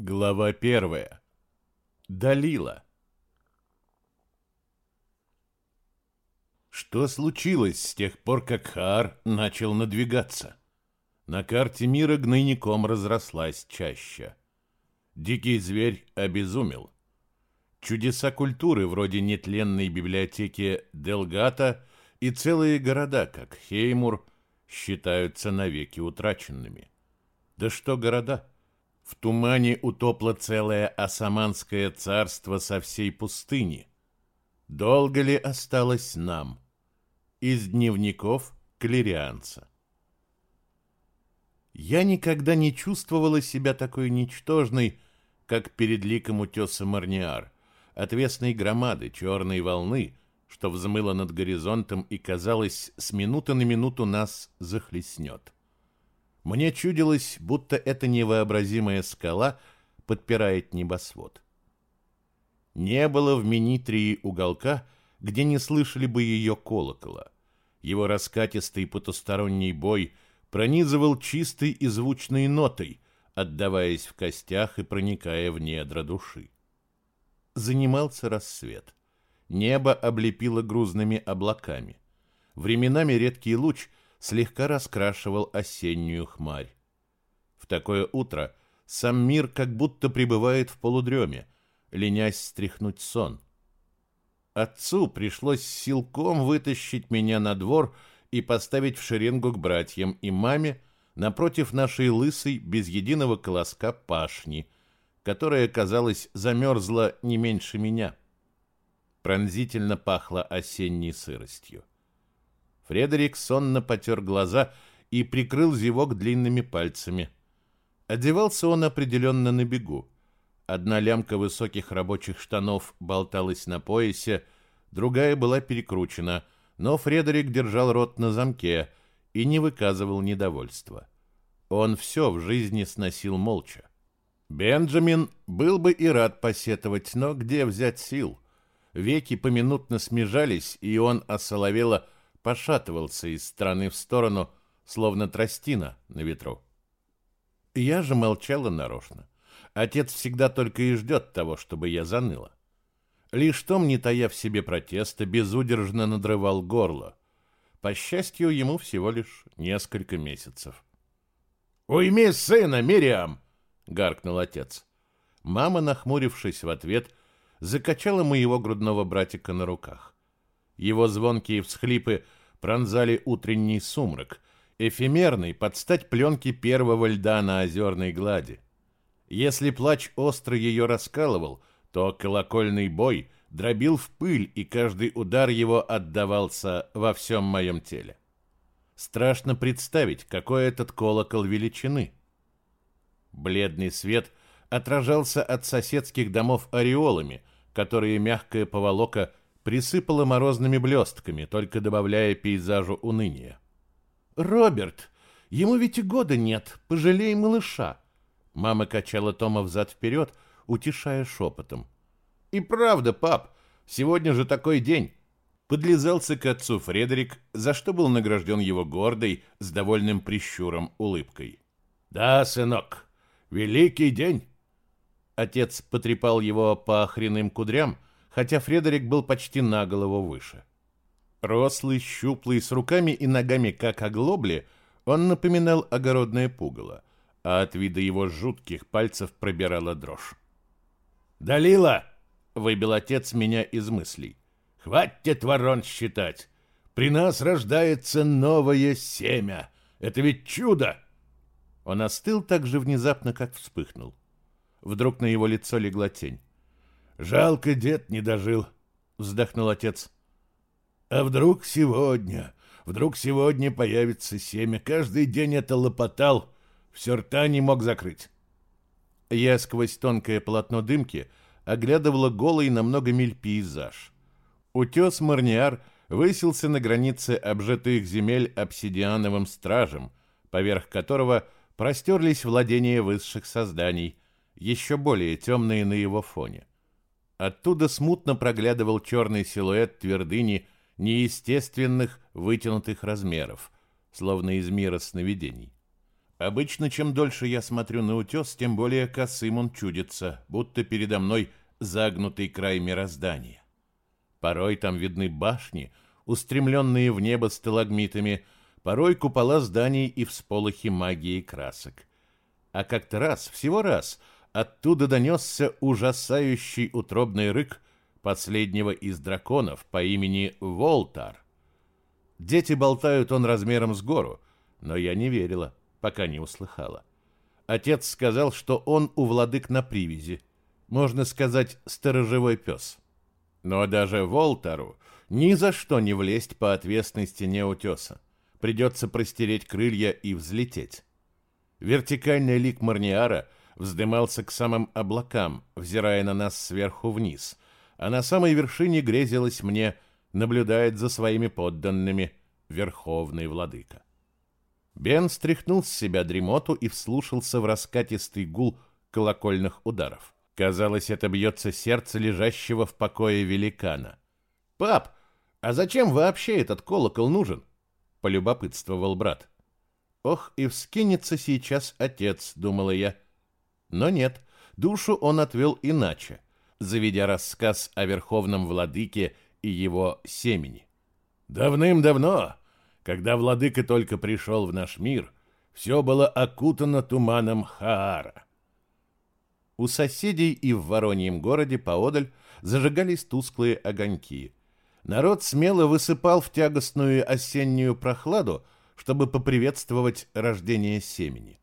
Глава первая. Далила. Что случилось с тех пор, как Хаар начал надвигаться? На карте мира гнойником разрослась чаще. Дикий зверь обезумел. Чудеса культуры, вроде нетленной библиотеки Делгата и целые города, как Хеймур, считаются навеки утраченными. Да что города? В тумане утопло целое османское царство со всей пустыни. Долго ли осталось нам? Из дневников клерианца. Я никогда не чувствовала себя такой ничтожной, как перед ликом утеса Марниар, отвесной громады черной волны, что взмыло над горизонтом и, казалось, с минуты на минуту нас захлестнет. Мне чудилось, будто эта невообразимая скала подпирает небосвод. Не было в Минитрии уголка, где не слышали бы ее колокола. Его раскатистый потусторонний бой пронизывал чистой и звучной нотой, отдаваясь в костях и проникая в недра души. Занимался рассвет. Небо облепило грузными облаками. Временами редкий луч слегка раскрашивал осеннюю хмарь. В такое утро сам мир как будто пребывает в полудреме, ленясь стряхнуть сон. Отцу пришлось силком вытащить меня на двор и поставить в шеренгу к братьям и маме напротив нашей лысой, без единого колоска пашни, которая, казалось, замерзла не меньше меня. Пронзительно пахло осенней сыростью. Фредерик сонно потер глаза и прикрыл зевок длинными пальцами. Одевался он определенно на бегу. Одна лямка высоких рабочих штанов болталась на поясе, другая была перекручена, но Фредерик держал рот на замке и не выказывал недовольства. Он все в жизни сносил молча. Бенджамин был бы и рад посетовать, но где взять сил? Веки поминутно смежались, и он осоловело пошатывался из стороны в сторону, словно тростина на ветру. Я же молчала нарочно. Отец всегда только и ждет того, чтобы я заныла. Лишь Том, не тая в себе протеста, безудержно надрывал горло. По счастью, ему всего лишь несколько месяцев. «Уйми сына, Мириам!» — гаркнул отец. Мама, нахмурившись в ответ, закачала моего грудного братика на руках. Его звонкие всхлипы пронзали утренний сумрак, эфемерный под стать пленке первого льда на озерной глади. Если плач остро ее раскалывал, то колокольный бой дробил в пыль, и каждый удар его отдавался во всем моем теле. Страшно представить, какой этот колокол величины. Бледный свет отражался от соседских домов ореолами, которые мягкая поволока присыпала морозными блестками, только добавляя пейзажу уныния. «Роберт, ему ведь и года нет, пожалей малыша!» Мама качала Тома взад-вперед, утешая шепотом. «И правда, пап, сегодня же такой день!» Подлизался к отцу Фредерик, за что был награжден его гордой, с довольным прищуром улыбкой. «Да, сынок, великий день!» Отец потрепал его по охренным кудрям, хотя Фредерик был почти на голову выше. Рослый, щуплый, с руками и ногами как оглобли, он напоминал огородное пугало, а от вида его жутких пальцев пробирала дрожь. «Далила!» — выбил отец меня из мыслей. «Хватит ворон считать! При нас рождается новое семя! Это ведь чудо!» Он остыл так же внезапно, как вспыхнул. Вдруг на его лицо легла тень. Жалко, дед не дожил, вздохнул отец. А вдруг сегодня, вдруг сегодня появится семя. Каждый день это лопотал, все рта не мог закрыть. Я сквозь тонкое полотно дымки оглядывала голый на много миль пейзаж. Утес Марниар высился на границе обжитых земель обсидиановым стражем, поверх которого простерлись владения высших созданий, еще более темные на его фоне. Оттуда смутно проглядывал черный силуэт твердыни неестественных вытянутых размеров, словно из мира сновидений. Обычно, чем дольше я смотрю на утес, тем более косым он чудится, будто передо мной загнутый край мироздания. Порой там видны башни, устремленные в небо сталагмитами, порой купола зданий и всполохи магии красок. А как-то раз, всего раз, оттуда донесся ужасающий утробный рык последнего из драконов по имени Волтар. Дети болтают он размером с гору, но я не верила, пока не услыхала. Отец сказал, что он у владык на привязи, можно сказать, сторожевой пес. Но даже Волтару ни за что не влезть по отвесной стене утеса. Придется простереть крылья и взлететь. Вертикальный лик Марниара вздымался к самым облакам, взирая на нас сверху вниз — а на самой вершине грезилось мне, наблюдает за своими подданными верховный владыка. Бен стряхнул с себя дремоту и вслушался в раскатистый гул колокольных ударов. Казалось, это бьется сердце лежащего в покое великана. «Пап, а зачем вообще этот колокол нужен?» — полюбопытствовал брат. «Ох, и вскинется сейчас отец», — думала я. Но нет, душу он отвел иначе — заведя рассказ о верховном владыке и его семени. Давным-давно, когда владыка только пришел в наш мир, все было окутано туманом Хаара. У соседей и в Вороньем городе поодаль зажигались тусклые огоньки. Народ смело высыпал в тягостную осеннюю прохладу, чтобы поприветствовать рождение семени.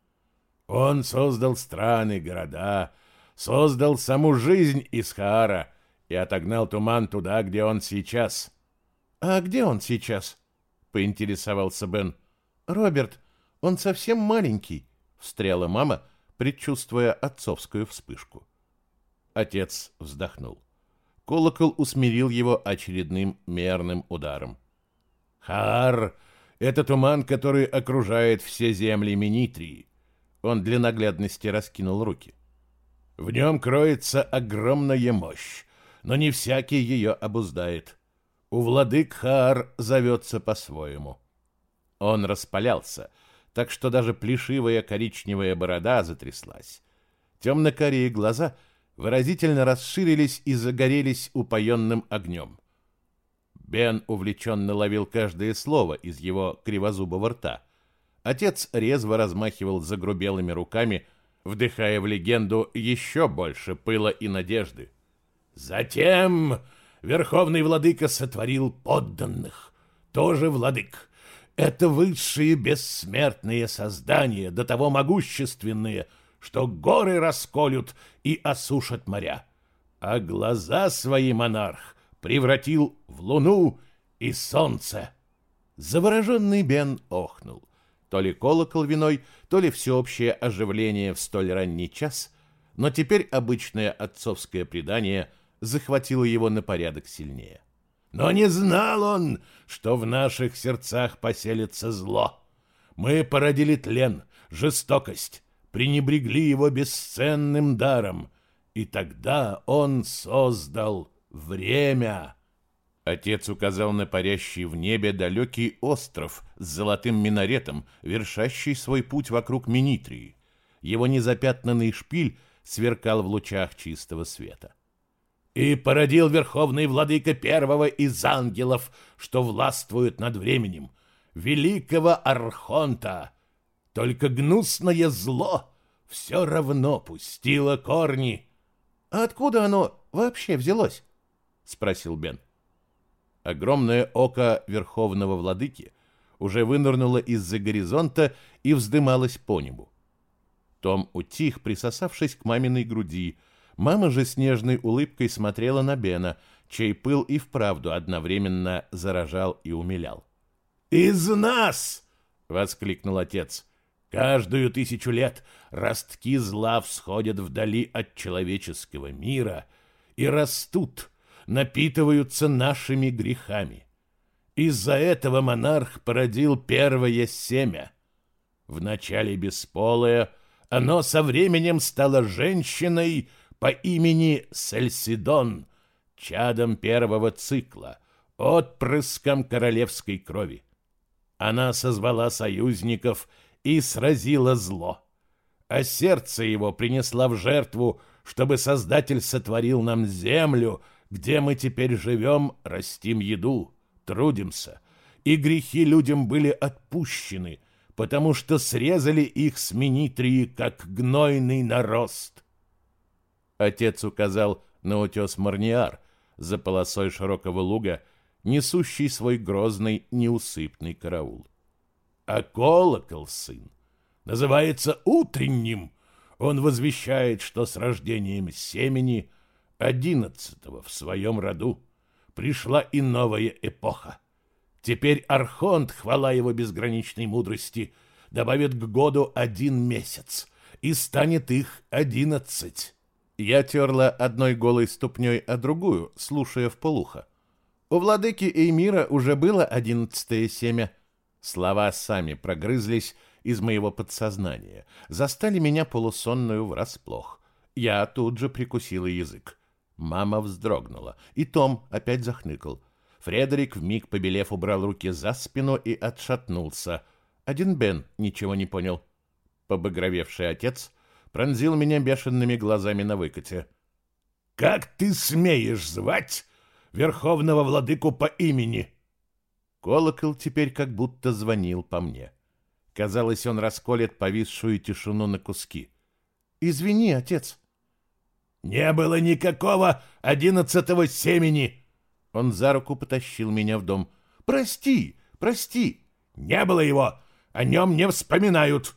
Он создал страны, города, создал саму жизнь из Хаара и отогнал туман туда, где он сейчас. «А где он сейчас?» — поинтересовался Бен. «Роберт, он совсем маленький», — встряла мама, предчувствуя отцовскую вспышку. Отец вздохнул. Колокол усмирил его очередным мерным ударом. «Хаар — это туман, который окружает все земли Минитрии». Он для наглядности раскинул руки. В нем кроется огромная мощь, но не всякий ее обуздает. У владык Хаар зовется по-своему. Он распалялся, так что даже плешивая коричневая борода затряслась. Темно-карие глаза выразительно расширились и загорелись упоенным огнем. Бен увлеченно ловил каждое слово из его кривозубого рта. Отец резво размахивал загрубелыми руками, вдыхая в легенду еще больше пыла и надежды. Затем Верховный Владыка сотворил подданных, тоже владык. Это высшие бессмертные создания, до того могущественные, что горы расколют и осушат моря. А глаза свои монарх превратил в луну и солнце. Завороженный Бен охнул. То ли колокол виной, то ли всеобщее оживление в столь ранний час, но теперь обычное отцовское предание захватило его на порядок сильнее. Но не знал он, что в наших сердцах поселится зло. Мы породили тлен, жестокость, пренебрегли его бесценным даром, и тогда он создал время. Отец указал на парящий в небе далекий остров с золотым минаретом, вершащий свой путь вокруг Минитрии. Его незапятнанный шпиль сверкал в лучах чистого света. «И породил верховный владыка первого из ангелов, что властвует над временем, великого Архонта. Только гнусное зло все равно пустило корни». «А откуда оно вообще взялось?» — спросил Бен. Огромное око верховного владыки уже вынырнуло из-за горизонта и вздымалось по небу. Том утих, присосавшись к маминой груди. Мама же с нежной улыбкой смотрела на Бена, чей пыл и вправду одновременно заражал и умилял. «Из нас!» — воскликнул отец. «Каждую тысячу лет ростки зла всходят вдали от человеческого мира и растут» напитываются нашими грехами. Из-за этого монарх породил первое семя. Вначале бесполое, оно со временем стало женщиной по имени Сельсидон, чадом первого цикла, отпрыском королевской крови. Она созвала союзников и сразила зло. А сердце его принесла в жертву, чтобы Создатель сотворил нам землю, где мы теперь живем, растим еду, трудимся, и грехи людям были отпущены, потому что срезали их с Минитрии, как гнойный нарост. Отец указал на утес Марниар за полосой широкого луга, несущий свой грозный неусыпный караул. А колокол, сын, называется утренним. Он возвещает, что с рождением семени одиннадцатого в своем роду пришла и новая эпоха. Теперь Архонт, хвала его безграничной мудрости, добавит к году один месяц, и станет их одиннадцать. Я терла одной голой ступней, а другую, слушая в полухо. У владыки Эймира уже было одиннадцатое семя. Слова сами прогрызлись из моего подсознания, застали меня полусонную врасплох. Я тут же прикусила язык. Мама вздрогнула, и Том опять захныкал. Фредерик, вмиг побелев, убрал руки за спину и отшатнулся. Один Бен ничего не понял. Побагровевший отец пронзил меня бешеными глазами на выкате. «Как ты смеешь звать верховного владыку по имени?» Колокол теперь как будто звонил по мне. Казалось, он расколет повисшую тишину на куски. «Извини, отец». «Не было никакого одиннадцатого семени!» Он за руку потащил меня в дом. «Прости, прости!» «Не было его! О нем не вспоминают!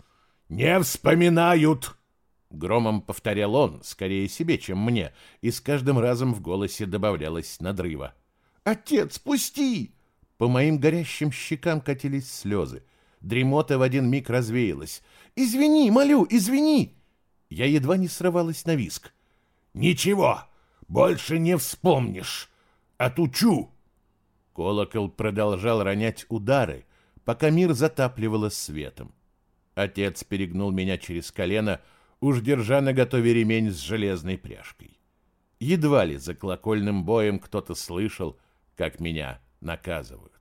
Не вспоминают!» Громом повторял он, скорее себе, чем мне, и с каждым разом в голосе добавлялось надрыва. «Отец, пусти!» По моим горящим щекам катились слезы. Дремота в один миг развеялась. «Извини, молю, извини!» Я едва не срывалась на виск. «Ничего, больше не вспомнишь. Отучу!» Колокол продолжал ронять удары, пока мир затапливало светом. Отец перегнул меня через колено, уж держа на готове ремень с железной пряжкой. Едва ли за колокольным боем кто-то слышал, как меня наказывают.